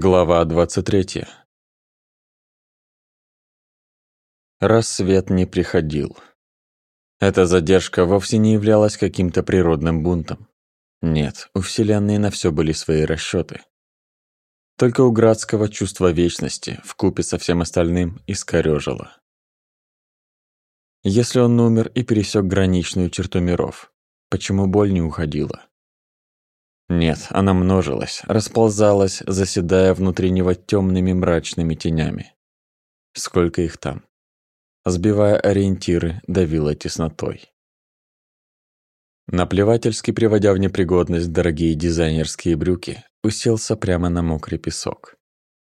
Глава 23. Рассвет не приходил. Эта задержка вовсе не являлась каким-то природным бунтом. Нет, у Вселенной на все были свои расчеты. Только у Градского чувство вечности, вкупе со всем остальным, искорёжило. Если он умер и пересек граничную черту миров, почему боль не уходила? Нет, она множилась, расползалась, заседая внутри него темными мрачными тенями. Сколько их там? Сбивая ориентиры, давила теснотой. Наплевательски приводя в непригодность дорогие дизайнерские брюки, уселся прямо на мокрый песок.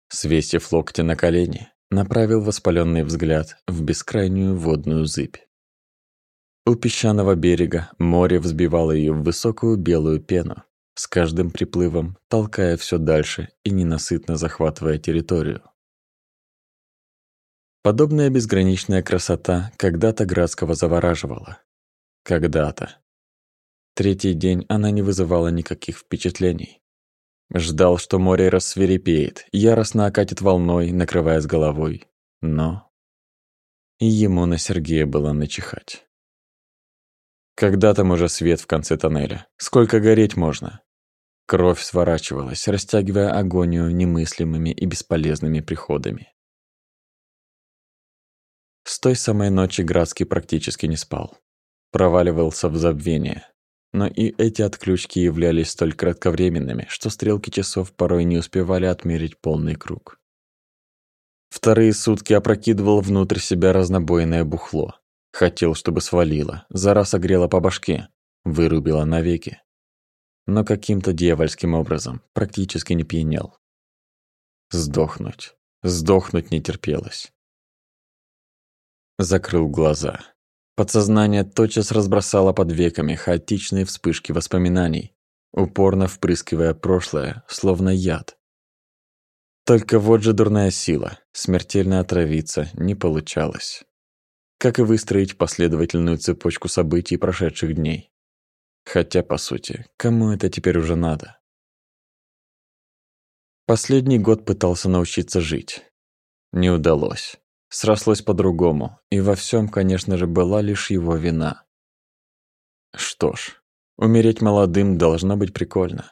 Свесив локти на колени, направил воспаленный взгляд в бескрайнюю водную зыбь. У песчаного берега море взбивало ее в высокую белую пену, с каждым приплывом толкая все дальше и ненасытно захватывая территорию. Подобная безграничная красота когда-то Градского завораживала. Когда-то. Третий день она не вызывала никаких впечатлений. Ждал, что море рассверепеет, яростно окатит волной, накрывая с головой. Но... И ему на Сергея было начихать. Когда там уже свет в конце тоннеля? Сколько гореть можно? Кровь сворачивалась, растягивая агонию немыслимыми и бесполезными приходами. С той самой ночи Градский практически не спал. Проваливался в забвение. Но и эти отключки являлись столь кратковременными, что стрелки часов порой не успевали отмерить полный круг. Вторые сутки опрокидывал внутрь себя разнобойное бухло. Хотел, чтобы свалило, за раз огрело по башке, вырубило навеки но каким-то дьявольским образом практически не пьянел. Сдохнуть, сдохнуть не терпелось. Закрыл глаза. Подсознание тотчас разбросало под веками хаотичные вспышки воспоминаний, упорно впрыскивая прошлое, словно яд. Только вот же дурная сила, смертельно отравиться не получалось. Как и выстроить последовательную цепочку событий прошедших дней. Хотя, по сути, кому это теперь уже надо? Последний год пытался научиться жить. Не удалось. Срослось по-другому, и во всем, конечно же, была лишь его вина. Что ж, умереть молодым должно быть прикольно.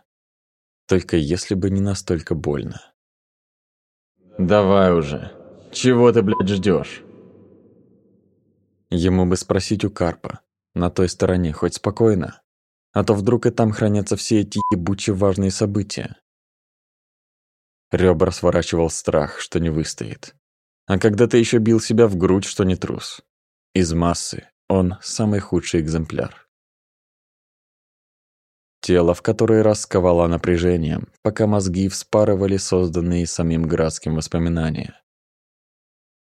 Только если бы не настолько больно. «Давай уже. Чего ты, блядь, ждешь? Ему бы спросить у Карпа. На той стороне хоть спокойно. А то вдруг и там хранятся все эти ебучие важные события. Ребра сворачивал страх, что не выстоит. А когда ты еще бил себя в грудь, что не трус. Из массы он самый худший экземпляр. Тело в которое раз сковало напряжением, пока мозги вспарывали созданные самим Градским воспоминания.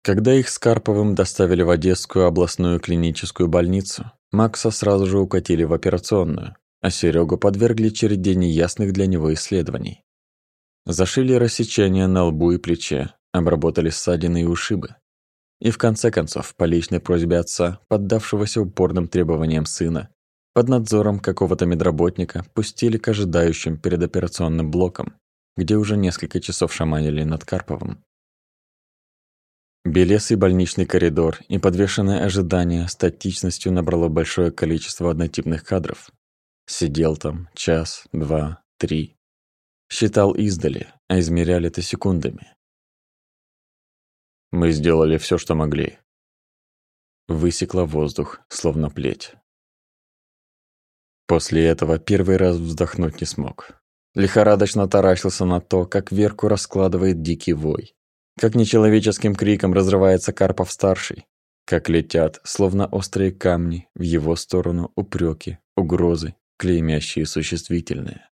Когда их с Карповым доставили в Одесскую областную клиническую больницу, Макса сразу же укатили в операционную, а Серегу подвергли череде неясных для него исследований. Зашили рассечения на лбу и плече, обработали ссадины и ушибы. И в конце концов, по личной просьбе отца, поддавшегося упорным требованиям сына, под надзором какого-то медработника пустили к ожидающим перед операционным блоком, где уже несколько часов шаманили над Карповым. Белесый больничный коридор и подвешенное ожидание статичностью набрало большое количество однотипных кадров, Сидел там час, два, три. Считал издали, а измеряли это секундами. Мы сделали все, что могли. Высекла воздух, словно плеть. После этого первый раз вздохнуть не смог. Лихорадочно таращился на то, как Верку раскладывает дикий вой, как нечеловеческим криком разрывается Карпов-старший, как летят, словно острые камни, в его сторону упреки, угрозы клеймящие существительные.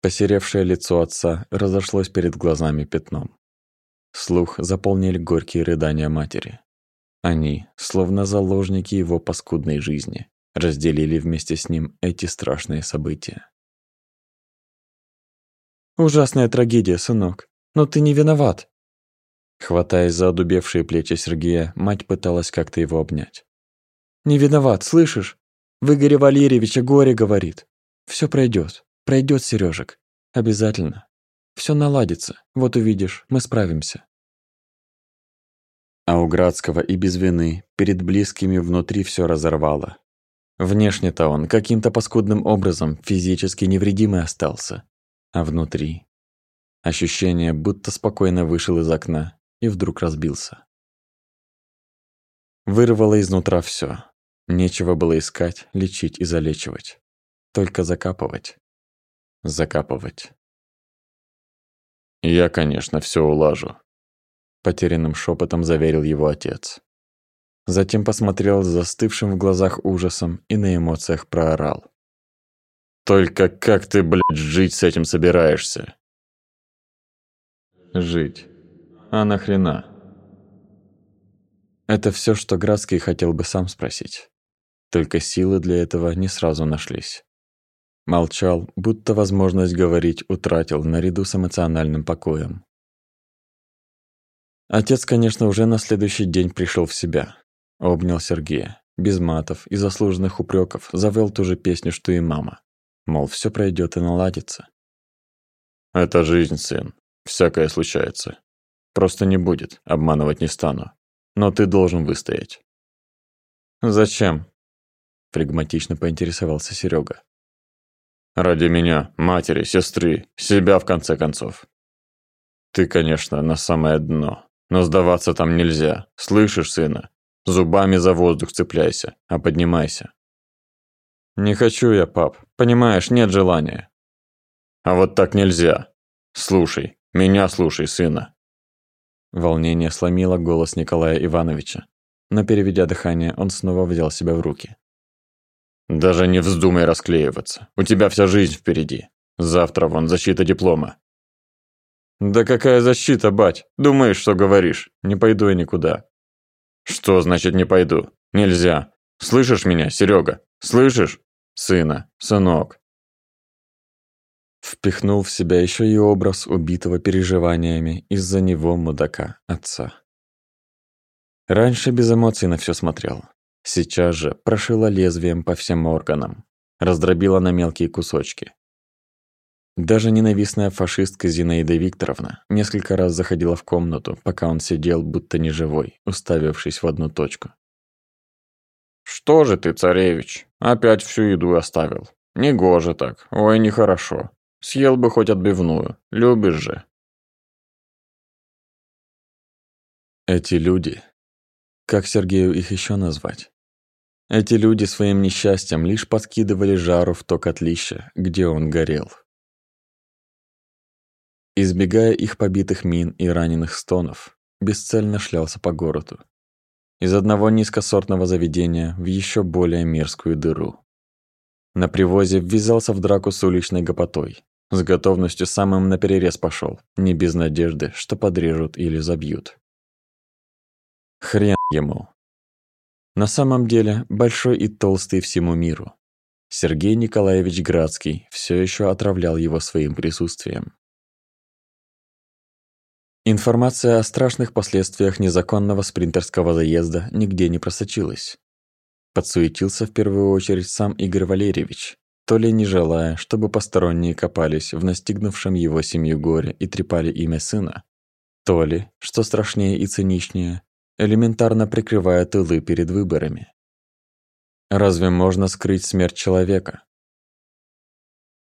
Посеревшее лицо отца разошлось перед глазами пятном. Слух заполнили горькие рыдания матери. Они, словно заложники его паскудной жизни, разделили вместе с ним эти страшные события. «Ужасная трагедия, сынок, но ты не виноват!» Хватаясь за одубевшие плечи Сергея, мать пыталась как-то его обнять. «Не виноват, слышишь? В Игоре Валерьевича горе говорит. Все пройдет, пройдет, Сережек, обязательно. Все наладится. Вот увидишь, мы справимся. А у Градского и без вины перед близкими внутри все разорвало. Внешне-то он каким-то паскудным образом физически невредимый остался. А внутри... Ощущение, будто спокойно вышел из окна и вдруг разбился. Вырвало изнутра все. Нечего было искать, лечить и залечивать. Только закапывать. Закапывать. «Я, конечно, все улажу», — потерянным шепотом заверил его отец. Затем посмотрел с застывшим в глазах ужасом и на эмоциях проорал. «Только как ты, блядь, жить с этим собираешься?» «Жить? А нахрена?» Это все, что Градский хотел бы сам спросить. Только силы для этого не сразу нашлись. Молчал, будто возможность говорить утратил наряду с эмоциональным покоем. Отец, конечно, уже на следующий день пришел в себя. Обнял Сергея, без матов и заслуженных упреков, завел ту же песню, что и мама. Мол, все пройдет и наладится. «Это жизнь, сын. Всякое случается. Просто не будет, обманывать не стану. Но ты должен выстоять». «Зачем?» Флегматично поинтересовался Серега. Ради меня, матери, сестры, себя в конце концов. Ты, конечно, на самое дно, но сдаваться там нельзя. Слышишь, сына? Зубами за воздух цепляйся, а поднимайся. Не хочу я, пап. Понимаешь, нет желания. А вот так нельзя. Слушай, меня слушай, сына. Волнение сломило голос Николая Ивановича, но переведя дыхание, он снова взял себя в руки. Даже не вздумай расклеиваться. У тебя вся жизнь впереди. Завтра вон защита диплома. Да какая защита, бать? Думаешь, что говоришь? Не пойду я никуда. Что значит не пойду? Нельзя. Слышишь меня, Серега? Слышишь? Сына, сынок. Впихнул в себя еще и образ убитого переживаниями из-за него мудака отца. Раньше без эмоций на все смотрел, Сейчас же прошила лезвием по всем органам, раздробила на мелкие кусочки. Даже ненавистная фашистка Зинаида Викторовна несколько раз заходила в комнату, пока он сидел будто неживой, уставившись в одну точку. «Что же ты, царевич, опять всю еду оставил? Негоже так, ой, нехорошо. Съел бы хоть отбивную, любишь же». Эти люди, как Сергею их еще назвать? Эти люди своим несчастьем лишь подкидывали жару в то котлище, где он горел. Избегая их побитых мин и раненых стонов, бесцельно шлялся по городу. Из одного низкосортного заведения в еще более мерзкую дыру. На привозе ввязался в драку с уличной гопотой. С готовностью самым наперерез пошел, не без надежды, что подрежут или забьют. Хрен ему, на самом деле, большой и толстый всему миру. Сергей Николаевич Градский все еще отравлял его своим присутствием. Информация о страшных последствиях незаконного спринтерского заезда нигде не просочилась. Подсуетился в первую очередь сам Игорь Валерьевич, то ли не желая, чтобы посторонние копались в настигнувшем его семью горе и трепали имя сына, то ли, что страшнее и циничнее, элементарно прикрывая тылы перед выборами. Разве можно скрыть смерть человека?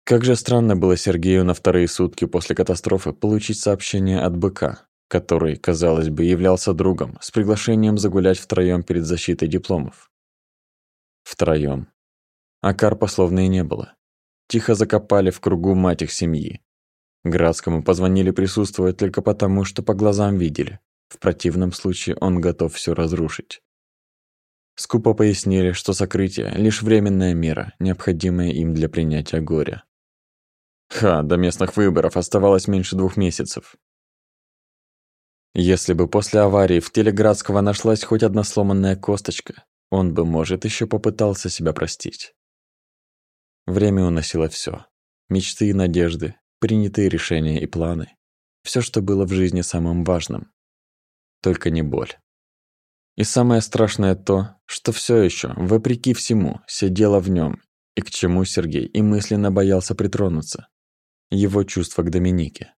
Как же странно было Сергею на вторые сутки после катастрофы получить сообщение от быка, который, казалось бы, являлся другом, с приглашением загулять втроём перед защитой дипломов. Втроём. А Карпа словно и не было. Тихо закопали в кругу мать их семьи. Градскому позвонили присутствовать только потому, что по глазам видели. В противном случае он готов все разрушить. Скупо пояснили, что сокрытие – лишь временная мера, необходимая им для принятия горя. Ха, до местных выборов оставалось меньше двух месяцев. Если бы после аварии в теле Градского нашлась хоть одна сломанная косточка, он бы, может, еще попытался себя простить. Время уносило все: Мечты и надежды, принятые решения и планы. все, что было в жизни самым важным только не боль. И самое страшное то, что все еще, вопреки всему, сидело в нем, и к чему Сергей и мысленно боялся притронуться. Его чувство к Доминике,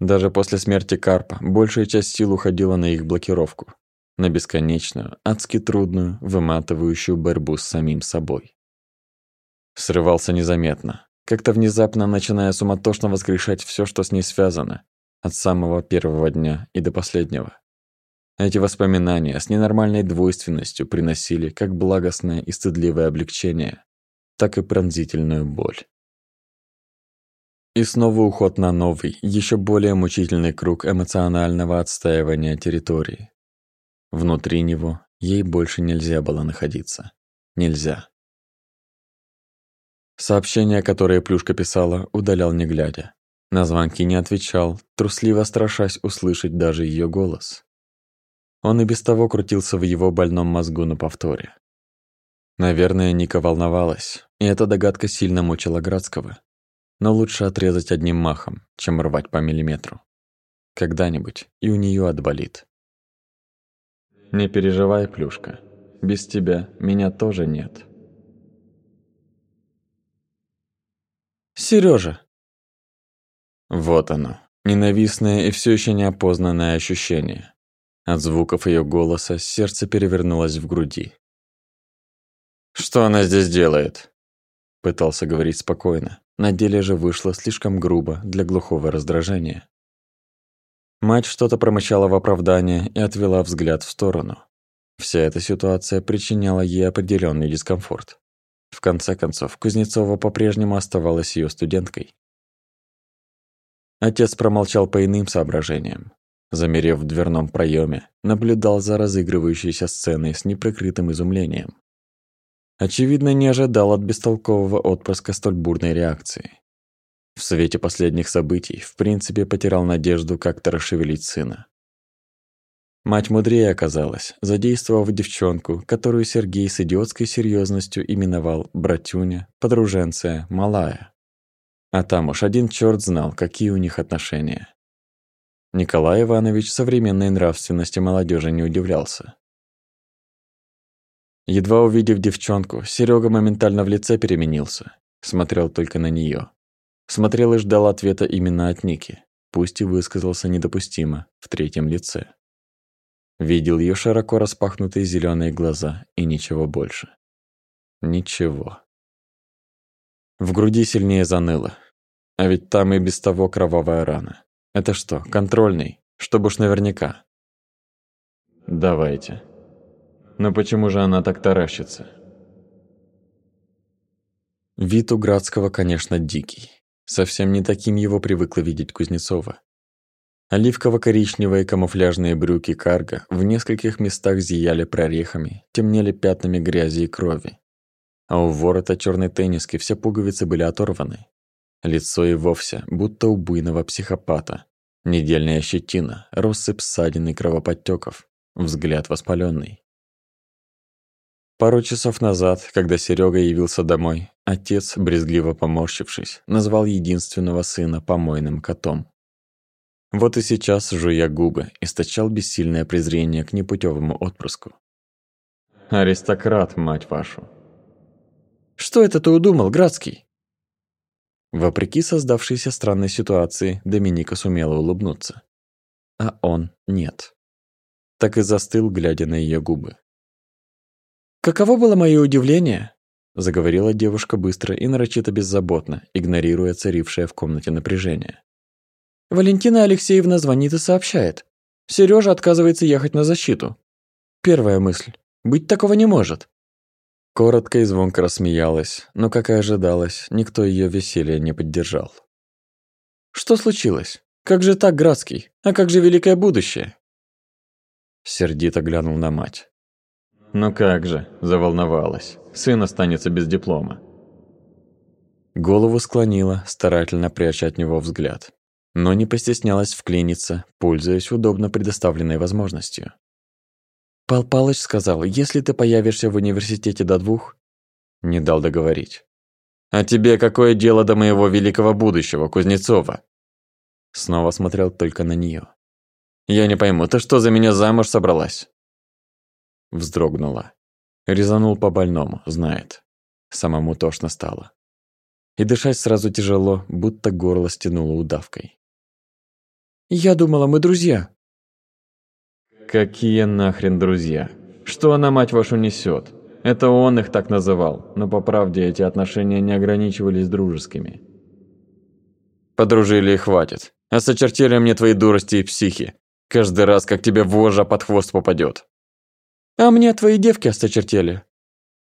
Даже после смерти Карпа большая часть сил уходила на их блокировку, на бесконечную, адски трудную, выматывающую борьбу с самим собой. Срывался незаметно, как-то внезапно начиная суматошно воскрешать все, что с ней связано, от самого первого дня и до последнего. Эти воспоминания с ненормальной двойственностью приносили как благостное и стыдливое облегчение, так и пронзительную боль. И снова уход на новый, еще более мучительный круг эмоционального отстаивания территории. Внутри него ей больше нельзя было находиться. Нельзя. Сообщения, которые Плюшка писала, удалял не глядя. На звонки не отвечал, трусливо страшась услышать даже ее голос. Он и без того крутился в его больном мозгу на повторе. Наверное, Ника волновалась, и эта догадка сильно мучила Градского но лучше отрезать одним махом, чем рвать по миллиметру. Когда-нибудь и у нее отболит. Не переживай, Плюшка. Без тебя меня тоже нет. Сережа. Вот оно, ненавистное и все еще неопознанное ощущение. От звуков ее голоса сердце перевернулось в груди. Что она здесь делает? Пытался говорить спокойно, на деле же вышло слишком грубо для глухого раздражения. Мать что-то промычала в оправдание и отвела взгляд в сторону. Вся эта ситуация причиняла ей определенный дискомфорт. В конце концов, Кузнецова по-прежнему оставалась ее студенткой. Отец промолчал по иным соображениям. Замерев в дверном проеме, наблюдал за разыгрывающейся сценой с неприкрытым изумлением. Очевидно, не ожидал от бестолкового отпрыска столь бурной реакции. В свете последних событий, в принципе, потерял надежду как-то расшевелить сына. Мать мудрее оказалась, задействовав девчонку, которую Сергей с идиотской серьезностью именовал братюня, подруженция, малая. А там уж один черт знал, какие у них отношения. Николай Иванович современной нравственности молодежи не удивлялся. Едва увидев девчонку, Серега моментально в лице переменился. Смотрел только на нее. Смотрел и ждал ответа именно от Ники, пусть и высказался недопустимо, в третьем лице. Видел ее широко распахнутые зеленые глаза и ничего больше. Ничего. В груди сильнее заныло. А ведь там и без того кровавая рана. Это что, контрольный? Чтобы уж наверняка. Давайте. Но почему же она так таращится? Вид у Градского, конечно, дикий. Совсем не таким его привыкла видеть Кузнецова. Оливково-коричневые камуфляжные брюки карго в нескольких местах зияли прорехами, темнели пятнами грязи и крови. А у ворота черной тенниски все пуговицы были оторваны. Лицо и вовсе, будто у буйного психопата. Недельная щетина, россыпь ссадин и кровоподтёков, взгляд воспаленный. Пару часов назад, когда Серега явился домой, отец, брезгливо поморщившись, назвал единственного сына помойным котом. Вот и сейчас, жуя губы, источал бессильное презрение к непутевому отпрыску. «Аристократ, мать вашу!» «Что это ты удумал, Градский?» Вопреки создавшейся странной ситуации, Доминика сумела улыбнуться. А он нет. Так и застыл, глядя на ее губы. «Каково было мое удивление?» заговорила девушка быстро и нарочито беззаботно, игнорируя царившее в комнате напряжение. Валентина Алексеевна звонит и сообщает. Сережа отказывается ехать на защиту. Первая мысль. Быть такого не может. Коротко и звонко рассмеялась, но, как и ожидалось, никто ее веселье не поддержал. «Что случилось? Как же так, Градский? А как же великое будущее?» Сердито глянул на мать. «Ну как же», – заволновалась. «Сын останется без диплома». Голову склонила, старательно пряча от него взгляд. Но не постеснялась вклиниться, пользуясь удобно предоставленной возможностью. «Пал Палыч сказал, если ты появишься в университете до двух...» Не дал договорить. «А тебе какое дело до моего великого будущего, Кузнецова?» Снова смотрел только на нее. «Я не пойму, ты что, за меня замуж собралась?» Вздрогнула. Резанул по больному, знает. Самому тошно стало. И дышать сразу тяжело, будто горло стянуло удавкой. Я думала, мы друзья». «Какие нахрен друзья? Что она, мать вашу, несет? Это он их так называл, но по правде эти отношения не ограничивались дружескими». «Подружили и хватит. Осочертели мне твои дурости и психи. Каждый раз, как тебе вожа под хвост попадет. «А мне твои девки осточертели»,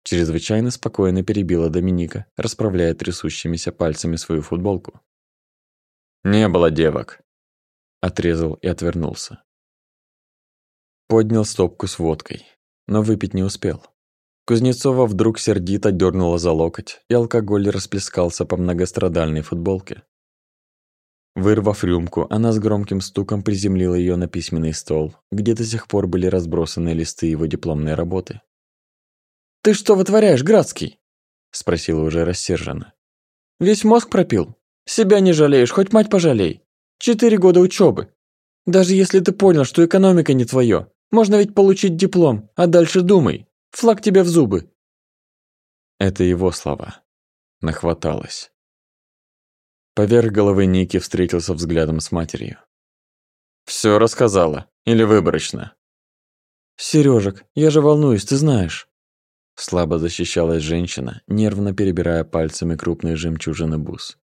Чрезвычайно спокойно перебила Доминика, расправляя трясущимися пальцами свою футболку. «Не было девок», – отрезал и отвернулся. Поднял стопку с водкой, но выпить не успел. Кузнецова вдруг сердито дернула за локоть, и алкоголь расплескался по многострадальной футболке. Вырвав рюмку, она с громким стуком приземлила ее на письменный стол, где до сих пор были разбросаны листы его дипломной работы. «Ты что вытворяешь, Градский?» – спросила уже рассерженно. «Весь мозг пропил? Себя не жалеешь, хоть мать пожалей. Четыре года учебы. Даже если ты понял, что экономика не твое, можно ведь получить диплом, а дальше думай. Флаг тебе в зубы». Это его слова. Нахваталось. Поверх головы Ники встретился взглядом с матерью. «Всё рассказала? Или выборочно?» «Серёжек, я же волнуюсь, ты знаешь». Слабо защищалась женщина, нервно перебирая пальцами крупные жемчужины бус.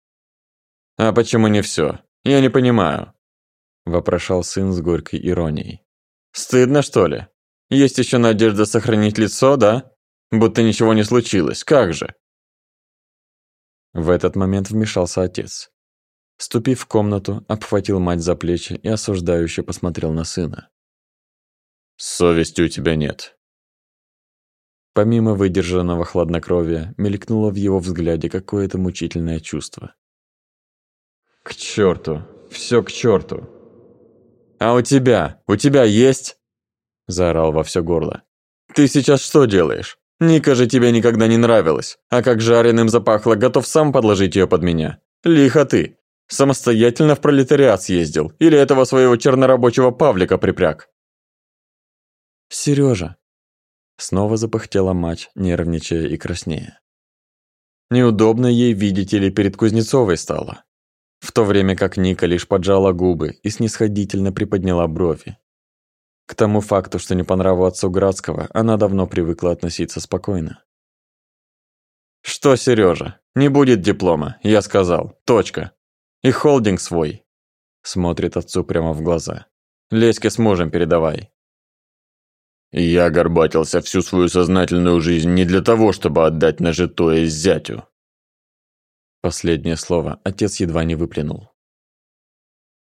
«А почему не всё? Я не понимаю», – вопрошал сын с горькой иронией. «Стыдно, что ли? Есть ещё надежда сохранить лицо, да? Будто ничего не случилось, как же?» В этот момент вмешался отец. Ступив в комнату, обхватил мать за плечи и осуждающе посмотрел на сына. «Совести у тебя нет. Помимо выдержанного хладнокровия, мелькнуло в его взгляде какое-то мучительное чувство. «К черту! Все к черту!» «А у тебя? У тебя есть?» Заорал во все горло. «Ты сейчас что делаешь? Ника же тебе никогда не нравилась, а как жареным запахло, готов сам подложить ее под меня. Лихо ты! Самостоятельно в пролетариат съездил или этого своего чернорабочего Павлика припряг?» «Сережа, Снова запыхтела мать, нервничая и краснея. Неудобно ей, видеть или перед Кузнецовой стало. В то время как Ника лишь поджала губы и снисходительно приподняла брови. К тому факту, что не по отцу Градского, она давно привыкла относиться спокойно. «Что, Сережа, не будет диплома, я сказал. Точка. И холдинг свой». Смотрит отцу прямо в глаза. «Леське с мужем передавай. Я горбатился всю свою сознательную жизнь не для того, чтобы отдать нажитое зятю. Последнее слово отец едва не выплюнул.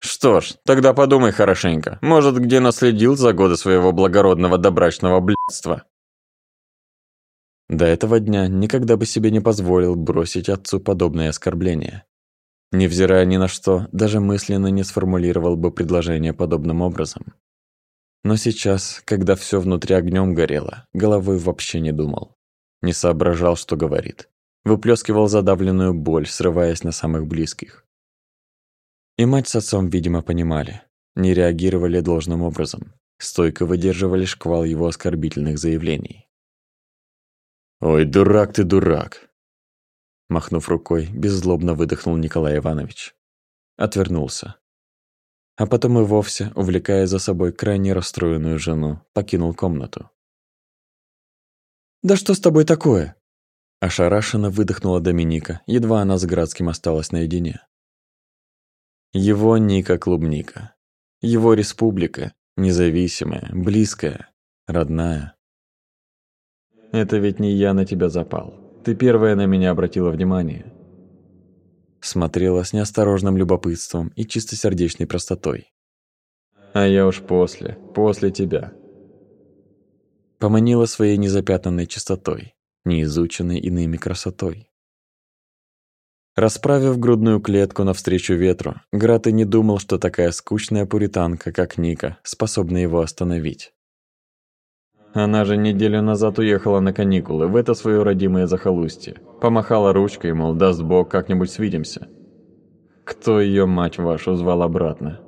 Что ж, тогда подумай хорошенько. Может, где наследил за годы своего благородного добрачного блядства. До этого дня никогда бы себе не позволил бросить отцу подобное оскорбление. Невзирая ни на что, даже мысленно не сформулировал бы предложение подобным образом. Но сейчас, когда все внутри огнем горело, головой вообще не думал. Не соображал, что говорит. Выплескивал задавленную боль, срываясь на самых близких. И мать с отцом, видимо, понимали. Не реагировали должным образом. Стойко выдерживали шквал его оскорбительных заявлений. «Ой, дурак ты, дурак!» Махнув рукой, беззлобно выдохнул Николай Иванович. Отвернулся а потом и вовсе, увлекая за собой крайне расстроенную жену, покинул комнату. «Да что с тобой такое?» Ошарашенно выдохнула Доминика, едва она с Градским осталась наедине. Его Ника Клубника. Его республика, независимая, близкая, родная. Это ведь не я на тебя запал. Ты первая на меня обратила внимание смотрела с неосторожным любопытством и чистосердечной простотой. «А я уж после, после тебя». Поманила своей незапятнанной чистотой, неизученной иными красотой. Расправив грудную клетку навстречу ветру, Град и не думал, что такая скучная пуританка, как Ника, способна его остановить. Она же неделю назад уехала на каникулы в это свое родимое захолустье. Помахала ручкой, мол, даст бог, как-нибудь свидимся. Кто ее, мать вашу, звал обратно?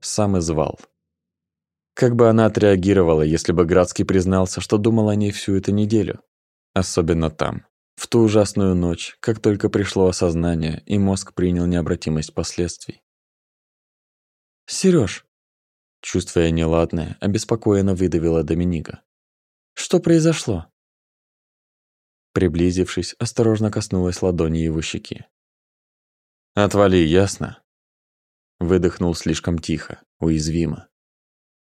Сам и звал. Как бы она отреагировала, если бы Градский признался, что думал о ней всю эту неделю? Особенно там, в ту ужасную ночь, как только пришло осознание, и мозг принял необратимость последствий. Серёж!» Чувствуя неладное, обеспокоенно выдавила Доминика. «Что произошло?» Приблизившись, осторожно коснулась ладони его щеки. «Отвали, ясно?» Выдохнул слишком тихо, уязвимо.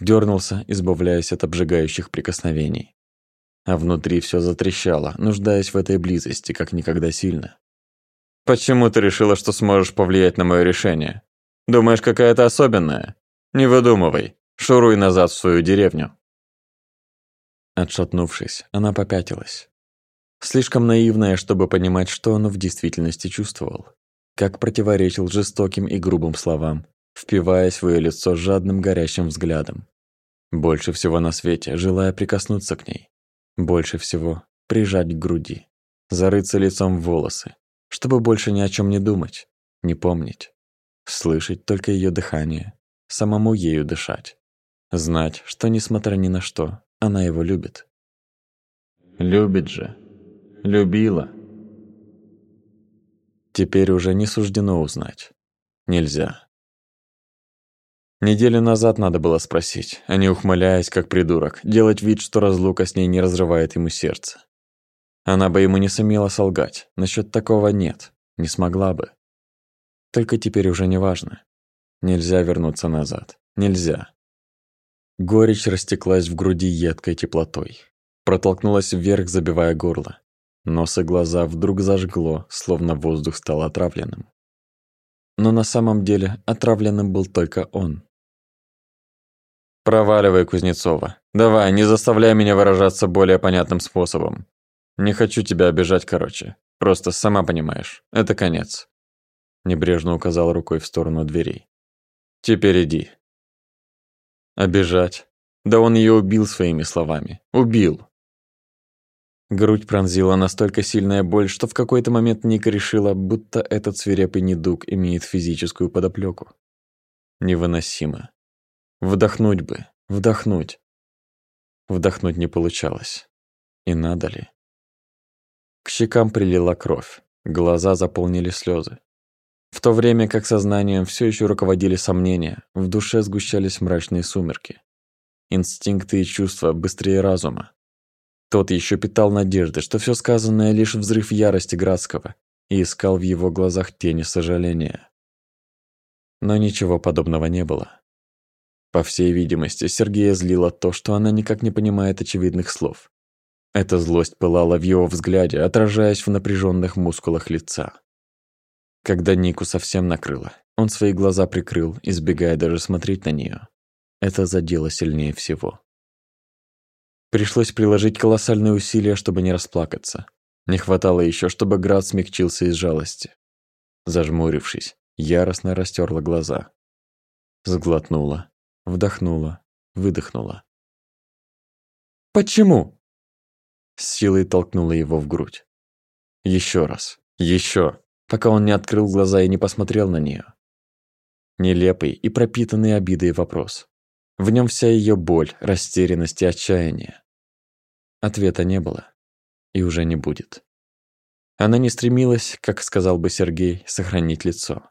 Дёрнулся, избавляясь от обжигающих прикосновений. А внутри всё затрещало, нуждаясь в этой близости, как никогда сильно. «Почему ты решила, что сможешь повлиять на моё решение? Думаешь, какая-то особенная? Не выдумывай. Шуруй назад в свою деревню». Отшатнувшись, она попятилась. Слишком наивная, чтобы понимать, что он в действительности чувствовал. Как противоречил жестоким и грубым словам, впиваясь в её лицо жадным горящим взглядом. Больше всего на свете, желая прикоснуться к ней. Больше всего прижать к груди. Зарыться лицом в волосы, чтобы больше ни о чем не думать, не помнить. Слышать только ее дыхание, самому ею дышать. Знать, что, несмотря ни на что, она его любит. Любит же. Любила. Теперь уже не суждено узнать. Нельзя. Неделю назад надо было спросить, а не ухмыляясь, как придурок, делать вид, что разлука с ней не разрывает ему сердце. Она бы ему не сумела солгать. Насчет такого нет. Не смогла бы. Только теперь уже не важно. Нельзя вернуться назад. Нельзя. Горечь растеклась в груди едкой теплотой. Протолкнулась вверх, забивая горло. Нос и глаза вдруг зажгло, словно воздух стал отравленным. Но на самом деле отравленным был только он. «Проваливай, Кузнецова. Давай, не заставляй меня выражаться более понятным способом. Не хочу тебя обижать, короче. Просто сама понимаешь, это конец. Небрежно указал рукой в сторону дверей. Теперь иди. Обижать. Да он ее убил своими словами. Убил. Грудь пронзила настолько сильная боль, что в какой-то момент Ника решила, будто этот свирепый недуг имеет физическую подоплеку. Невыносимо. Вдохнуть бы, вдохнуть. Вдохнуть не получалось. И надо ли? К щекам прилила кровь, глаза заполнили слезы. В то время как сознанием все еще руководили сомнения, в душе сгущались мрачные сумерки. Инстинкты и чувства быстрее разума. Тот еще питал надежды, что все сказанное лишь взрыв ярости Градского, и искал в его глазах тени сожаления. Но ничего подобного не было. По всей видимости, Сергея злило то, что она никак не понимает очевидных слов. Эта злость пылала в его взгляде, отражаясь в напряженных мускулах лица. Когда Нику совсем накрыло, он свои глаза прикрыл, избегая даже смотреть на нее. Это задело сильнее всего. Пришлось приложить колоссальные усилия, чтобы не расплакаться. Не хватало еще, чтобы Град смягчился из жалости. Зажмурившись, яростно растерла глаза. Сглотнула, вдохнула, выдохнула. «Почему?» с силой толкнула его в грудь. Еще раз, еще, пока он не открыл глаза и не посмотрел на нее. Нелепый и пропитанный обидой вопрос. В нем вся ее боль, растерянность и отчаяние. Ответа не было. И уже не будет. Она не стремилась, как сказал бы Сергей, сохранить лицо.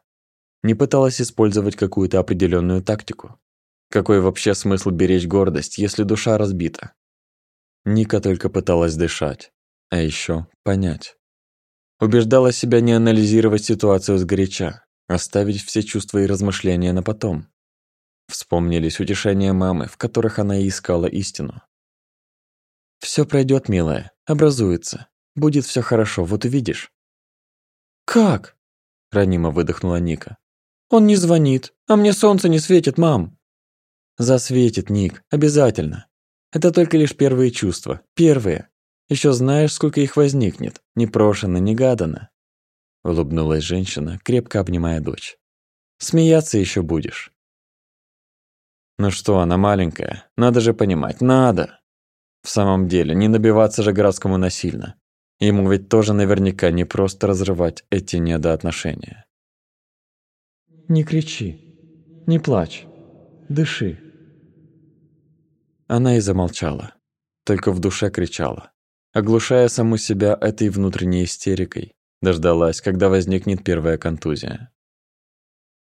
Не пыталась использовать какую-то определенную тактику. Какой вообще смысл беречь гордость, если душа разбита? Ника только пыталась дышать, а еще понять. Убеждала себя не анализировать ситуацию сгоряча, оставить все чувства и размышления на потом. Вспомнились утешения мамы, в которых она искала истину. Все пройдет, милая, образуется. Будет все хорошо, вот увидишь». «Как?» – ранимо выдохнула Ника. «Он не звонит, а мне солнце не светит, мам». «Засветит, Ник, обязательно. Это только лишь первые чувства. Первые. Еще знаешь, сколько их возникнет. Непрошено, негаданно. Улыбнулась женщина, крепко обнимая дочь. Смеяться еще будешь. Ну что, она маленькая. Надо же понимать, надо. В самом деле, не набиваться же городскому насильно. Ему ведь тоже наверняка не просто разрывать эти недоотношения. Не кричи, не плачь, дыши. Она и замолчала, только в душе кричала, оглушая саму себя этой внутренней истерикой, дождалась, когда возникнет первая контузия.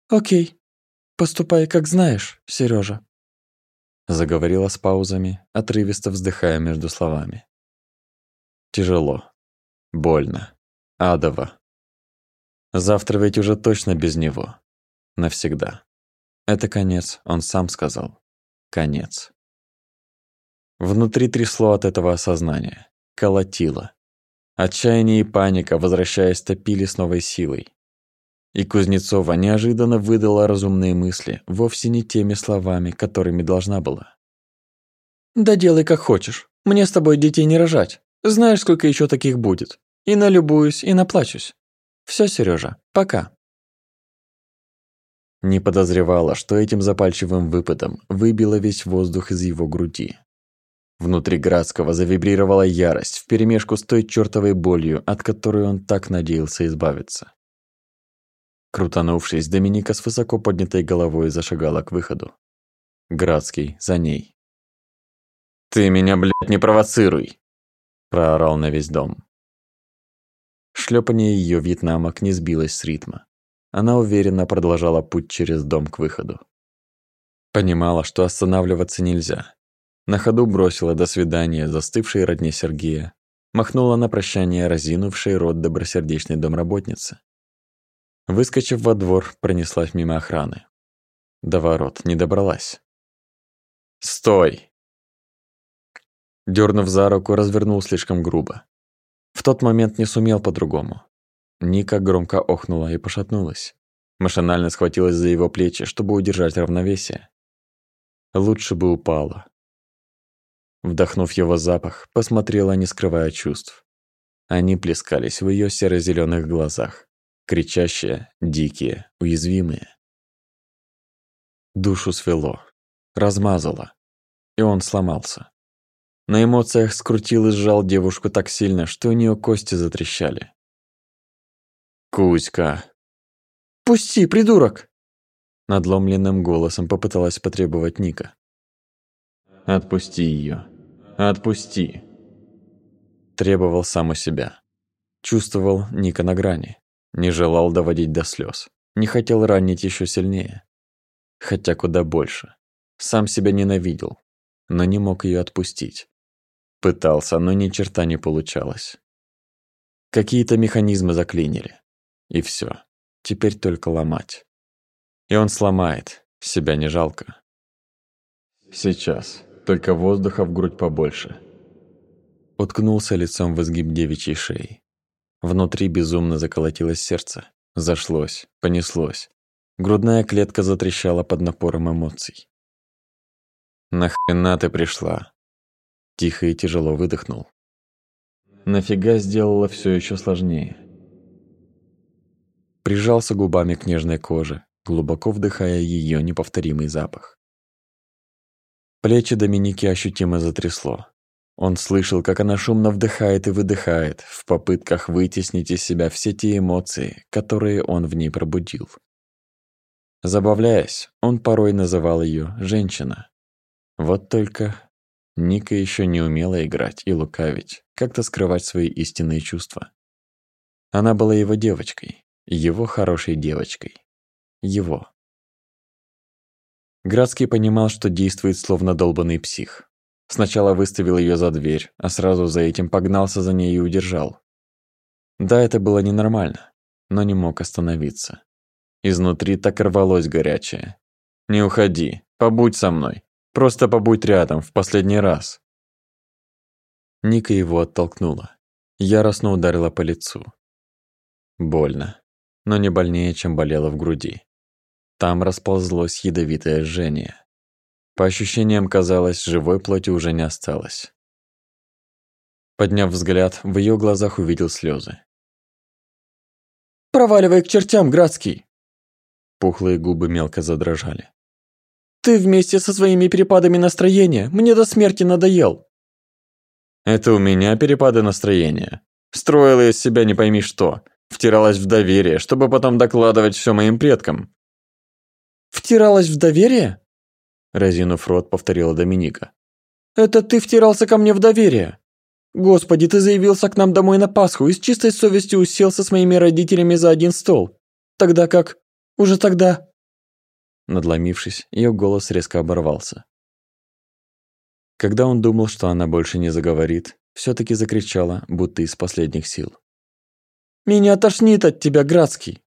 «Окей», Поступай, как знаешь, Сережа. Заговорила с паузами, отрывисто вздыхая между словами. Тяжело. Больно. Адово. Завтра ведь уже точно без него. Навсегда. Это конец, он сам сказал. Конец. Внутри трясло от этого осознания. Колотило. Отчаяние и паника, возвращаясь, топили с новой силой. И Кузнецова неожиданно выдала разумные мысли, вовсе не теми словами, которыми должна была. «Да делай как хочешь. Мне с тобой детей не рожать. Знаешь, сколько еще таких будет. И налюбуюсь, и наплачусь. Все, Сережа, пока». Не подозревала, что этим запальчивым выпадом выбило весь воздух из его груди. Внутри Градского завибрировала ярость вперемешку с той чертовой болью, от которой он так надеялся избавиться. Крутанувшись, Доминика с высоко поднятой головой зашагала к выходу. Градский за ней. «Ты меня, блядь, не провоцируй!» проорал на весь дом. Шлепание ее вьетнамок не сбилось с ритма. Она уверенно продолжала путь через дом к выходу. Понимала, что останавливаться нельзя. На ходу бросила до свидания застывшей родне Сергея, махнула на прощание разинувшей рот добросердечной домработницы. Выскочив во двор, пронеслась мимо охраны. До ворот не добралась. «Стой!» Дернув за руку, развернул слишком грубо. В тот момент не сумел по-другому. Ника громко охнула и пошатнулась. Машинально схватилась за его плечи, чтобы удержать равновесие. Лучше бы упала. Вдохнув его запах, посмотрела, не скрывая чувств. Они плескались в ее серо зеленых глазах. Кричащие, дикие, уязвимые. Душу свело. Размазало. И он сломался. На эмоциях скрутил и сжал девушку так сильно, что у нее кости затрещали. «Кузька!» «Пусти, придурок!» Надломленным голосом попыталась потребовать Ника. «Отпусти ее, Отпусти!» Требовал сам у себя. Чувствовал Ника на грани. Не желал доводить до слез. Не хотел ранить еще сильнее. Хотя куда больше. Сам себя ненавидел, но не мог ее отпустить. Пытался, но ни черта не получалось. Какие-то механизмы заклинили. И все. Теперь только ломать. И он сломает. Себя не жалко. Сейчас. Только воздуха в грудь побольше. Уткнулся лицом в изгиб девичьей шеи. Внутри безумно заколотилось сердце. Зашлось, понеслось. Грудная клетка затрещала под напором эмоций. «Нахрена ты пришла?» Тихо и тяжело выдохнул. Нафига сделала все еще сложнее. Прижался губами к нежной коже, глубоко вдыхая ее неповторимый запах. Плечи Доминики ощутимо затрясло. Он слышал, как она шумно вдыхает и выдыхает, в попытках вытеснить из себя все те эмоции, которые он в ней пробудил. Забавляясь, он порой называл ее «женщина». Вот только Ника еще не умела играть и лукавить, как-то скрывать свои истинные чувства. Она была его девочкой, его хорошей девочкой. Его. Градский понимал, что действует словно долбанный псих. Сначала выставил ее за дверь, а сразу за этим погнался за ней и удержал. Да, это было ненормально, но не мог остановиться. Изнутри так рвалось горячее. «Не уходи, побудь со мной, Просто побудь рядом, в последний раз». Ника его оттолкнула. Яростно ударила по лицу. Больно, но не больнее, чем болело в груди. Там расползлось ядовитое жжение. По ощущениям казалось, живой плоти уже не осталось. Подняв взгляд, в ее глазах увидел слезы. «Проваливай к чертям, Градский!» Пухлые губы мелко задрожали. Ты вместе со своими перепадами настроения мне до смерти надоел. Это у меня перепады настроения. Строила из себя не пойми что. Втиралась в доверие, чтобы потом докладывать все моим предкам. Втиралась в доверие? Разинув рот, повторила Доминика. Это ты втирался ко мне в доверие? Господи, ты заявился к нам домой на Пасху и с чистой совестью уселся с моими родителями за один стол. Тогда как... Уже тогда... Надломившись, ее голос резко оборвался. Когда он думал, что она больше не заговорит, все таки закричала, будто из последних сил. «Меня тошнит от тебя, Градский!»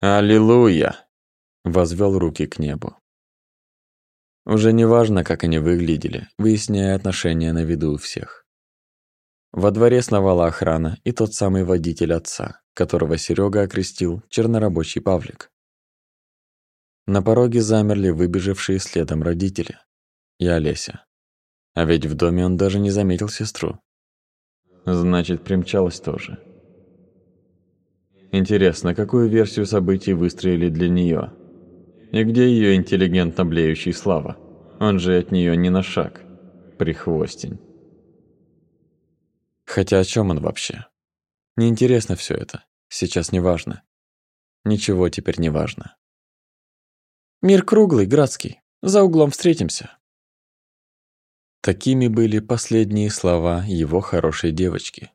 «Аллилуйя!» — возвел руки к небу. Уже не важно, как они выглядели, выясняя отношения на виду у всех. Во дворе сновала охрана и тот самый водитель отца, которого Серега окрестил чернорабочий Павлик. На пороге замерли выбежавшие следом родители и Олеся. А ведь в доме он даже не заметил сестру. Значит, примчалась тоже. Интересно, какую версию событий выстроили для нее? И где ее интеллигентно блеющий Слава? Он же от нее не на шаг. Прихвостень. Хотя о чем он вообще? Неинтересно все это. Сейчас не важно. Ничего теперь не важно. Мир круглый, Градский. За углом встретимся. Такими были последние слова его хорошей девочки.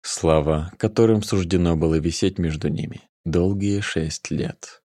Слова, которым суждено было висеть между ними долгие шесть лет.